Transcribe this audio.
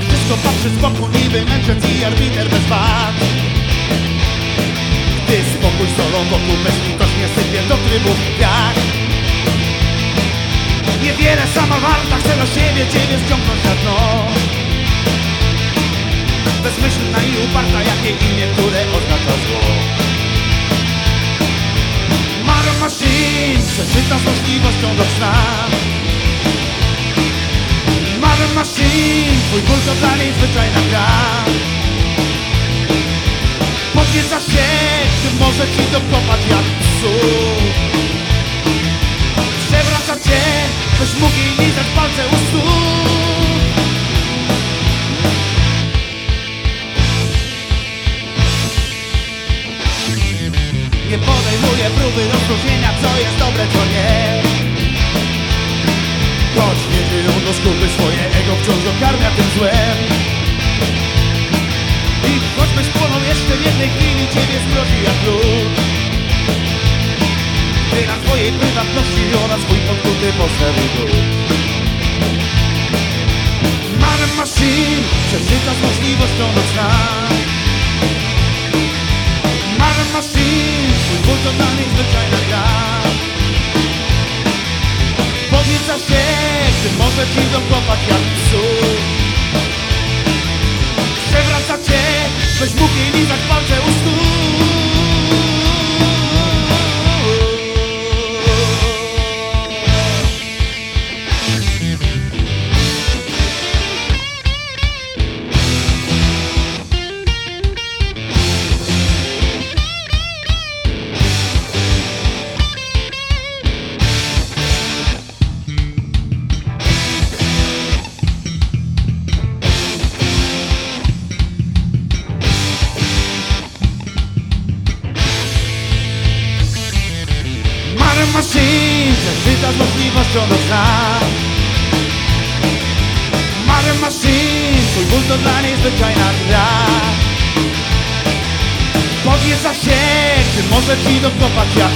przy spokój niby mędrzec i arbiter bez wad. Gdy spokój solą wokół bezlitośnie sypie do trybów jak Niewiele sama walka chce do siebie ciebie ściągnąć na dno. Bezmyślna i uparta jak jej imię, które oznacza zło. Mara Machine przeczyta z możliwością do sna Machine, twój ból to dla niej zwyczajna gra. Podnieca się, gdy może ci dokopać jak psu. Przewraca cię, byś mógł jej lizać palce u stóp Nie podejmuję próby rozróżnienia, co jest dobre, co nie Choć nie żyją do skóry swoje ego wciąż okarmia tym złem. I choćbyś płonął jeszcze w jednej chwili, ciebie zmrozi jak lód. Ty na twojej prywatności ona swój podkuty postawi dół Mamy machine, przeczyta z możliwością do sna. Mamy machine, twój ból to dla nich zwyczajna gra może ci dokopać jak psu Przewraca cię, byś mógł jej lizać palce u stóp machine, przeczyta z możliwością do sna. Mamy machine, twój ból to dla niej zwyczajna gra. Podnieca się, gdy może ci dokopać jak